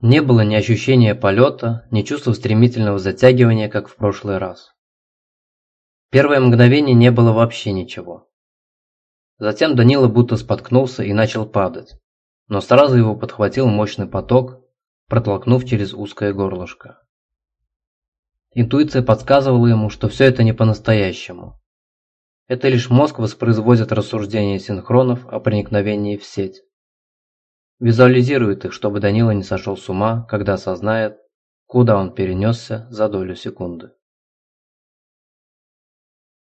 Не было ни ощущения полета, ни чувства стремительного затягивания, как в прошлый раз. Первое мгновение не было вообще ничего. Затем Данила будто споткнулся и начал падать, но сразу его подхватил мощный поток, протолкнув через узкое горлышко. Интуиция подсказывала ему, что все это не по-настоящему. Это лишь мозг воспроизводит рассуждения синхронов о проникновении в сеть. Визуализирует их, чтобы Данила не сошел с ума, когда осознает, куда он перенесся за долю секунды.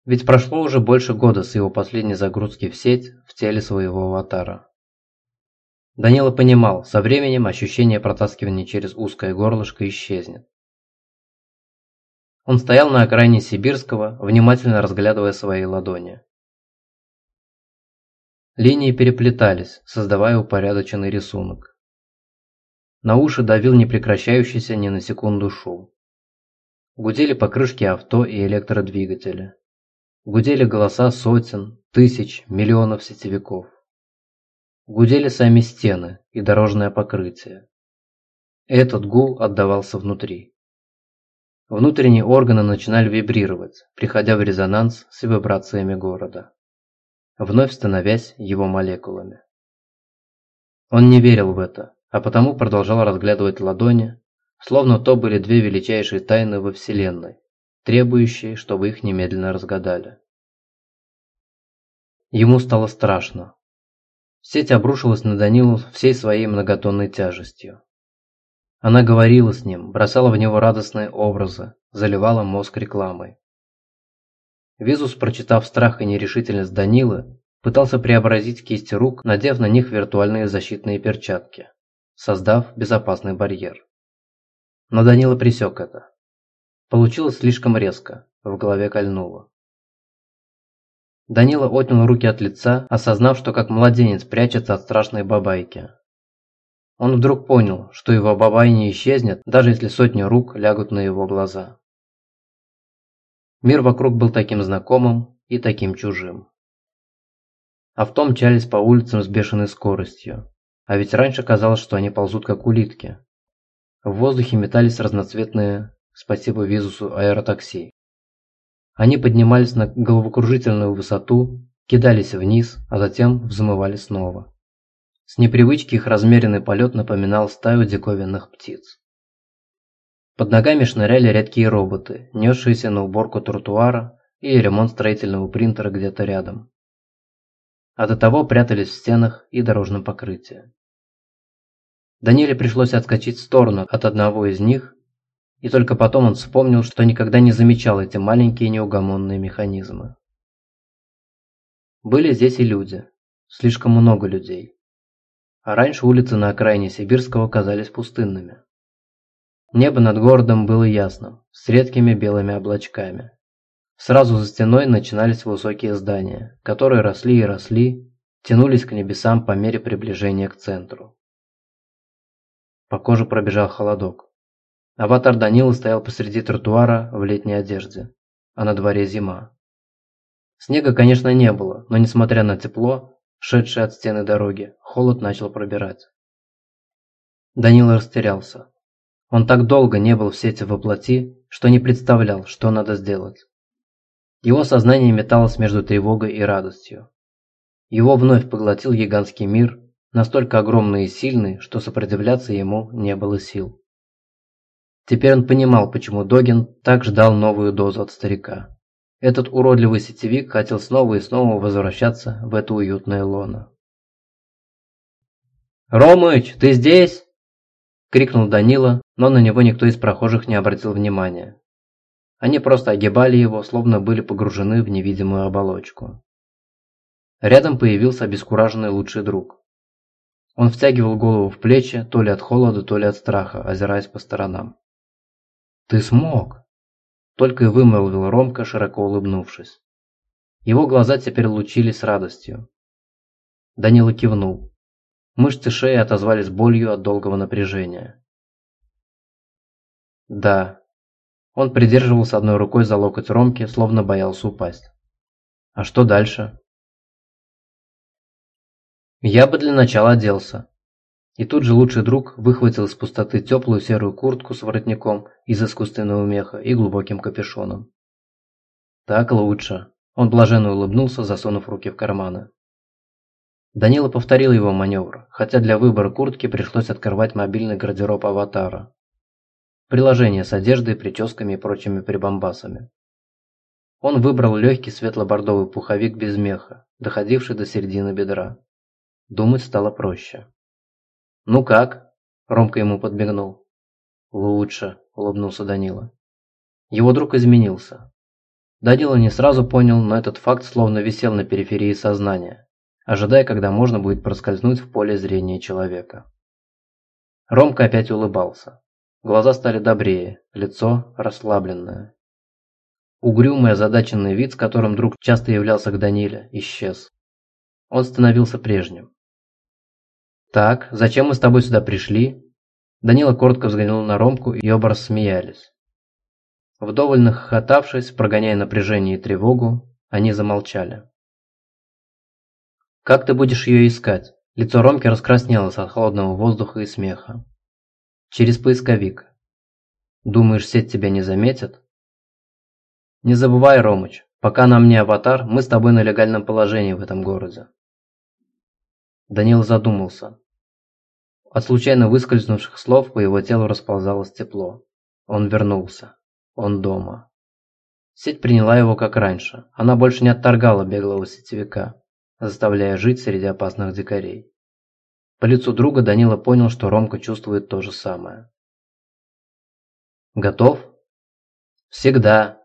Ведь прошло уже больше года с его последней загрузки в сеть в теле своего аватара. Данила понимал, со временем ощущение протаскивания через узкое горлышко исчезнет. Он стоял на окраине Сибирского, внимательно разглядывая свои ладони. Линии переплетались, создавая упорядоченный рисунок. На уши давил непрекращающийся ни на секунду шум. Гудели покрышки авто и электродвигатели. Гудели голоса сотен, тысяч, миллионов сетевиков. Гудели сами стены и дорожное покрытие. Этот гул отдавался внутри. Внутренние органы начинали вибрировать, приходя в резонанс с вибрациями города, вновь становясь его молекулами. Он не верил в это, а потому продолжал разглядывать ладони, словно то были две величайшие тайны во Вселенной, требующие, чтобы их немедленно разгадали. Ему стало страшно. Сеть обрушилась на Данилу всей своей многотонной тяжестью. Она говорила с ним, бросала в него радостные образы, заливала мозг рекламой. Визус, прочитав страх и нерешительность Данилы, пытался преобразить кисти рук, надев на них виртуальные защитные перчатки, создав безопасный барьер. Но Данила пресек это. Получилось слишком резко, в голове кольнуло. Данила отнял руки от лица, осознав, что как младенец прячется от страшной бабайки. Он вдруг понял, что его бабай не исчезнет, даже если сотни рук лягут на его глаза. Мир вокруг был таким знакомым и таким чужим. Авто мчались по улицам с бешеной скоростью, а ведь раньше казалось, что они ползут как улитки. В воздухе метались разноцветные спасибо Визусу аэротакси. Они поднимались на головокружительную высоту, кидались вниз, а затем взмывали снова. С непривычки их размеренный полет напоминал стаю диковинных птиц. Под ногами шныряли редкие роботы, несшиеся на уборку тротуара или ремонт строительного принтера где-то рядом. А до того прятались в стенах и дорожном покрытии. Даниле пришлось отскочить в сторону от одного из них и только потом он вспомнил, что никогда не замечал эти маленькие неугомонные механизмы. Были здесь и люди. Слишком много людей. А раньше улицы на окраине Сибирского казались пустынными. Небо над городом было ясным, с редкими белыми облачками. Сразу за стеной начинались высокие здания, которые росли и росли, тянулись к небесам по мере приближения к центру. По коже пробежал холодок. Аватар Данилы стоял посреди тротуара в летней одежде, а на дворе зима. Снега, конечно, не было, но несмотря на тепло, шедшее от стены дороги, холод начал пробирать. Данила растерялся. Он так долго не был в сети воплоти, что не представлял, что надо сделать. Его сознание металось между тревогой и радостью. Его вновь поглотил гигантский мир, настолько огромный и сильный, что сопротивляться ему не было сил. Теперь он понимал, почему Догин так ждал новую дозу от старика. Этот уродливый сетевик хотел снова и снова возвращаться в это уютное лоно. «Ромыч, ты здесь?» – крикнул Данила, но на него никто из прохожих не обратил внимания. Они просто огибали его, словно были погружены в невидимую оболочку. Рядом появился обескураженный лучший друг. Он втягивал голову в плечи, то ли от холода, то ли от страха, озираясь по сторонам. «Ты смог!» Только и вымолвил Ромка, широко улыбнувшись. Его глаза теперь лучились радостью. Данила кивнул. Мышцы шеи отозвались болью от долгого напряжения. Да. Он придерживался одной рукой за локоть Ромки, словно боялся упасть. А что дальше? Я бы для начала оделся. И тут же лучший друг выхватил из пустоты теплую серую куртку с воротником из искусственного меха и глубоким капюшоном. «Так лучше», – он блаженно улыбнулся, засунув руки в карманы. Данила повторил его маневр, хотя для выбора куртки пришлось открывать мобильный гардероб аватара. Приложение с одеждой, прическами и прочими прибамбасами. Он выбрал легкий светло-бордовый пуховик без меха, доходивший до середины бедра. Думать стало проще. «Ну как?» – Ромка ему подбегнул. «Лучше», – улыбнулся Данила. Его друг изменился. Данила не сразу понял, но этот факт словно висел на периферии сознания ожидая, когда можно будет проскользнуть в поле зрения человека. Ромка опять улыбался. Глаза стали добрее, лицо расслабленное. Угрюмый озадаченный вид, с которым друг часто являлся к Даниле, исчез. Он становился прежним. «Так, зачем мы с тобой сюда пришли?» Данила коротко взглянул на Ромку, и оба рассмеялись. Вдоволь нахохотавшись, прогоняя напряжение и тревогу, они замолчали. «Как ты будешь ее искать?» Лицо Ромки раскраснелось от холодного воздуха и смеха. «Через поисковик. Думаешь, сеть тебя не заметит?» «Не забывай, Ромыч, пока нам не аватар, мы с тобой на легальном положении в этом городе». Данил задумался. От случайно выскользнувших слов по его телу расползалось тепло. Он вернулся. Он дома. Сеть приняла его как раньше. Она больше не отторгала беглого сетевика заставляя жить среди опасных дикарей. По лицу друга Данила понял, что Ромка чувствует то же самое. «Готов?» «Всегда.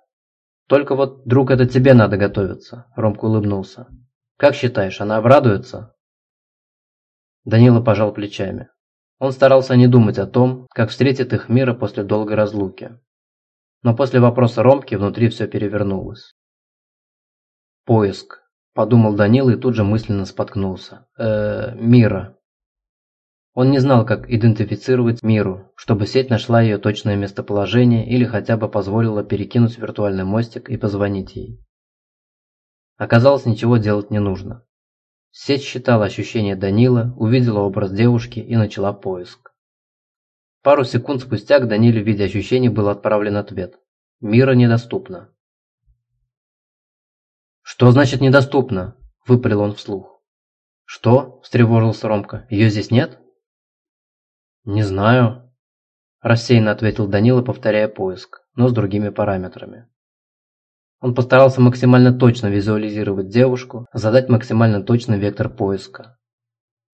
Только вот, друг, это тебе надо готовиться», – Ромка улыбнулся. «Как считаешь, она обрадуется?» Данила пожал плечами. Он старался не думать о том, как встретит их мира после долгой разлуки. Но после вопроса Ромки внутри все перевернулось. Поиск. Подумал Данила и тут же мысленно споткнулся. Э, Мира. Он не знал, как идентифицировать Миру, чтобы сеть нашла ее точное местоположение или хотя бы позволила перекинуть виртуальный мостик и позвонить ей. Оказалось, ничего делать не нужно. Сеть считала ощущения Данила, увидела образ девушки и начала поиск. Пару секунд спустя к Даниле в виде ощущений был отправлен ответ. Мира недоступна. «Что значит недоступно?» – выпалил он вслух. «Что?» – встревожился Ромка. «Ее здесь нет?» «Не знаю», – рассеянно ответил Данила, повторяя поиск, но с другими параметрами. Он постарался максимально точно визуализировать девушку, задать максимально точный вектор поиска.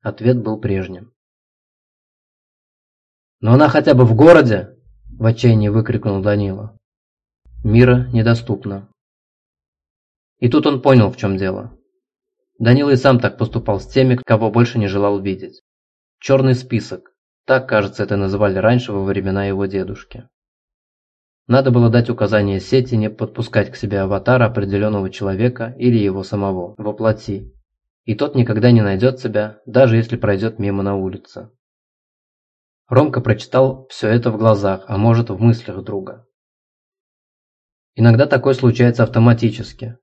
Ответ был прежним. «Но она хотя бы в городе!» – в отчаянии выкрикнул Данила. «Мира недоступна», и тут он понял, в чем дело. Данила и сам так поступал с теми, кого больше не желал видеть. Черный список. Так, кажется, это называли раньше во времена его дедушки. Надо было дать указание сети не подпускать к себе аватара определенного человека или его самого, воплоти. И тот никогда не найдет себя, даже если пройдет мимо на улице. Ромка прочитал все это в глазах, а может в мыслях друга. Иногда такое случается автоматически,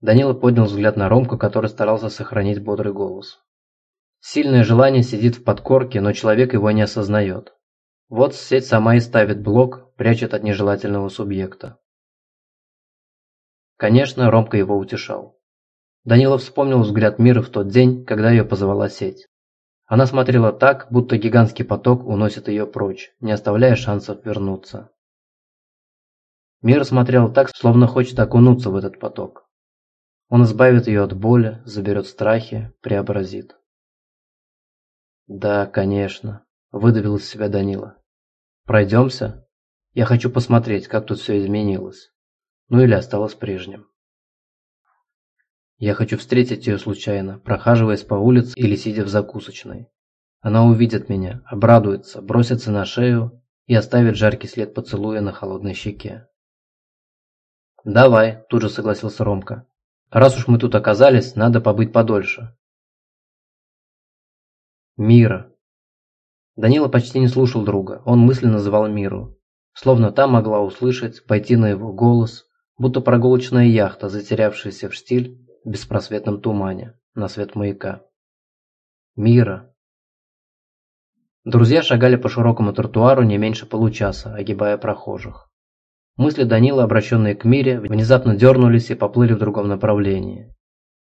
Данила поднял взгляд на Ромку, который старался сохранить бодрый голос. Сильное желание сидит в подкорке, но человек его не осознает. Вот сеть сама и ставит блок, прячет от нежелательного субъекта. Конечно, Ромка его утешал. Данила вспомнил взгляд мира в тот день, когда ее позвала сеть. Она смотрела так, будто гигантский поток уносит ее прочь, не оставляя шансов вернуться. Мир смотрел так, словно хочет окунуться в этот поток. Он избавит ее от боли, заберет страхи, преобразит. «Да, конечно», – выдавил из себя Данила. «Пройдемся? Я хочу посмотреть, как тут все изменилось. Ну или осталось прежним». Я хочу встретить ее случайно, прохаживаясь по улице или сидя в закусочной. Она увидит меня, обрадуется, бросится на шею и оставит жаркий след поцелуя на холодной щеке. «Давай», – тут же согласился Ромка. Раз уж мы тут оказались, надо побыть подольше. Мира. Данила почти не слушал друга, он мысленно называл Миру. Словно та могла услышать, пойти на его голос, будто прогулочная яхта, затерявшаяся в штиль в беспросветном тумане, на свет маяка. Мира. Друзья шагали по широкому тротуару не меньше получаса, огибая прохожих. Мысли Данила, обращенные к мире, внезапно дернулись и поплыли в другом направлении.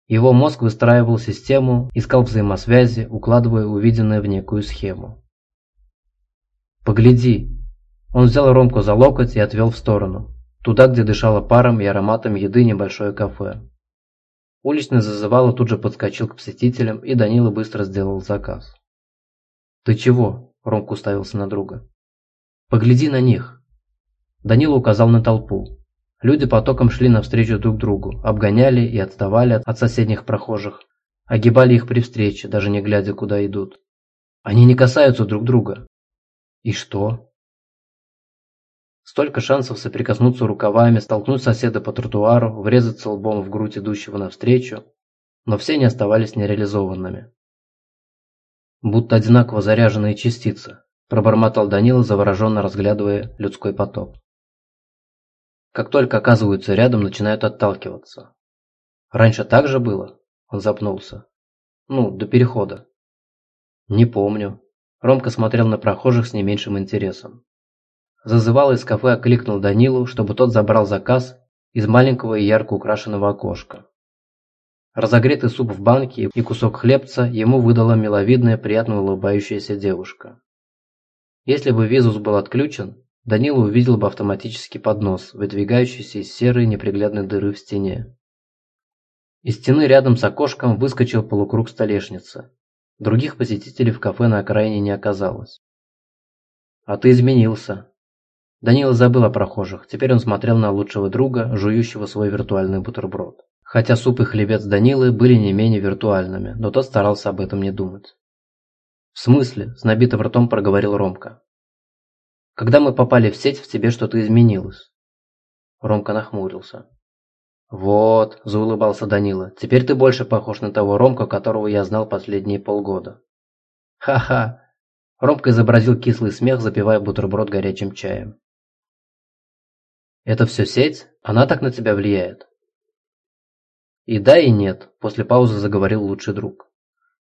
Его мозг выстраивал систему, искал взаимосвязи, укладывая увиденное в некую схему. «Погляди!» Он взял Ромку за локоть и отвел в сторону, туда, где дышало паром и ароматом еды небольшое кафе. Уличный зазывало тут же подскочил к посетителям, и Данила быстро сделал заказ. «Ты чего?» – Ромка уставился на друга. «Погляди на них!» Данила указал на толпу. Люди потоком шли навстречу друг другу, обгоняли и отставали от соседних прохожих, огибали их при встрече, даже не глядя, куда идут. Они не касаются друг друга. И что? Столько шансов соприкоснуться рукавами, столкнуть соседа по тротуару, врезаться лбом в грудь идущего навстречу, но все не оставались нереализованными. Будто одинаково заряженные частицы, пробормотал Данила, завороженно разглядывая людской поток. Как только оказываются рядом, начинают отталкиваться. Раньше так же было? Он запнулся. Ну, до перехода. Не помню. Ромка смотрел на прохожих с не меньшим интересом. Зазывал из кафе окликнул Данилу, чтобы тот забрал заказ из маленького и ярко украшенного окошка. Разогретый суп в банке и кусок хлебца ему выдала миловидная, приятно улыбающаяся девушка. Если бы визус был отключен, Данила увидел бы автоматический поднос, выдвигающийся из серой неприглядной дыры в стене. Из стены рядом с окошком выскочил полукруг столешницы. Других посетителей в кафе на окраине не оказалось. «А ты изменился». Данила забыл о прохожих, теперь он смотрел на лучшего друга, жующего свой виртуальный бутерброд. Хотя суп и хлебец Данилы были не менее виртуальными, но тот старался об этом не думать. «В смысле?» – с набитым ртом проговорил Ромка. Когда мы попали в сеть, в тебе что-то изменилось. Ромка нахмурился. «Вот», – заулыбался Данила, – «теперь ты больше похож на того Ромка, которого я знал последние полгода». «Ха-ха!» – Ромка изобразил кислый смех, запивая бутерброд горячим чаем. «Это все сеть? Она так на тебя влияет?» «И да, и нет», – после паузы заговорил лучший друг.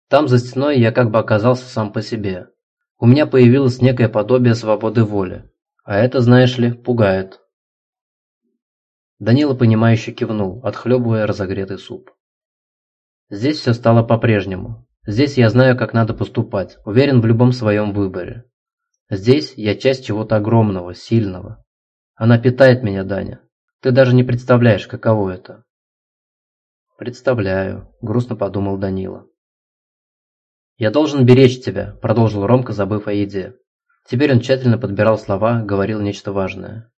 «Там за стеной я как бы оказался сам по себе. У меня появилось некое подобие свободы воли. А это, знаешь ли, пугает. Данила, понимающе кивнул, отхлебывая разогретый суп. Здесь все стало по-прежнему. Здесь я знаю, как надо поступать, уверен в любом своем выборе. Здесь я часть чего-то огромного, сильного. Она питает меня, Даня. Ты даже не представляешь, каково это. Представляю, грустно подумал Данила. «Я должен беречь тебя», – продолжил Ромка, забыв о еде. Теперь он тщательно подбирал слова, говорил нечто важное.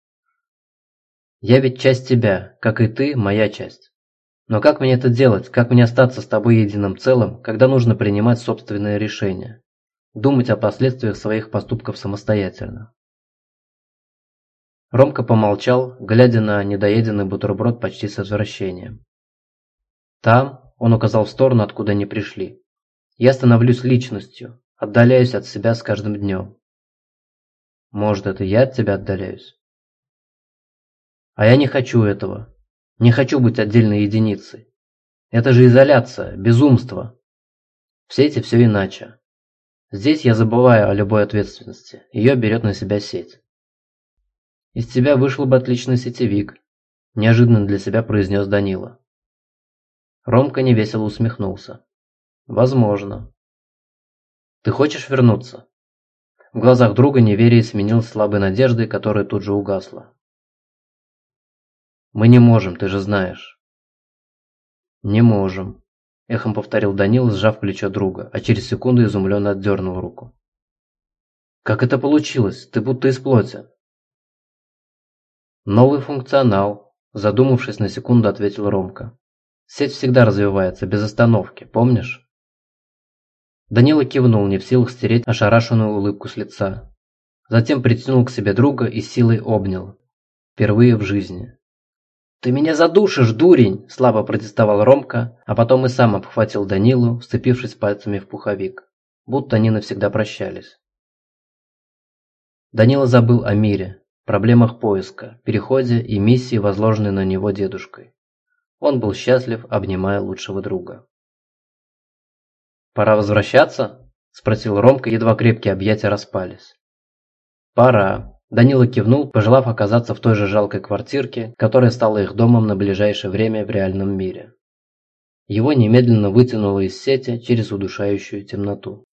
«Я ведь часть тебя, как и ты, моя часть. Но как мне это делать, как мне остаться с тобой единым целым, когда нужно принимать собственные решения? Думать о последствиях своих поступков самостоятельно?» Ромка помолчал, глядя на недоеденный бутерброд почти с отвращением. «Там», – он указал в сторону, откуда они пришли, я становлюсь личностью, отдаляюсь от себя с каждым днем. Может, это я от тебя отдаляюсь? А я не хочу этого. Не хочу быть отдельной единицей. Это же изоляция, безумство. В сети все иначе. Здесь я забываю о любой ответственности. Ее берет на себя сеть. Из тебя вышел бы отличный сетевик, неожиданно для себя произнес Данила. Ромка невесело усмехнулся. Возможно. Ты хочешь вернуться? В глазах друга неверие сменилось слабой надеждой, которая тут же угасла. Мы не можем, ты же знаешь. Не можем, эхом повторил Данил, сжав плечо друга, а через секунду изумленно отдернул руку. Как это получилось? Ты будто из плоти. Новый функционал, задумавшись на секунду, ответил Ромка. Сеть всегда развивается, без остановки, помнишь? Данила кивнул, не в силах стереть ошарашенную улыбку с лица. Затем притянул к себе друга и силой обнял. Впервые в жизни. «Ты меня задушишь, дурень!» – слабо протестовал Ромка, а потом и сам обхватил Данилу, вцепившись пальцами в пуховик. Будто они навсегда прощались. Данила забыл о мире, проблемах поиска, переходе и миссии, возложенной на него дедушкой. Он был счастлив, обнимая лучшего друга. «Пора возвращаться?» – Спросил Ромка, едва крепкие объятия распались. Пора. Данила кивнул, пожелав оказаться в той же жалкой квартирке, которая стала их домом на ближайшее время в реальном мире. Его немедленно вытянуло из сети через удушающую темноту.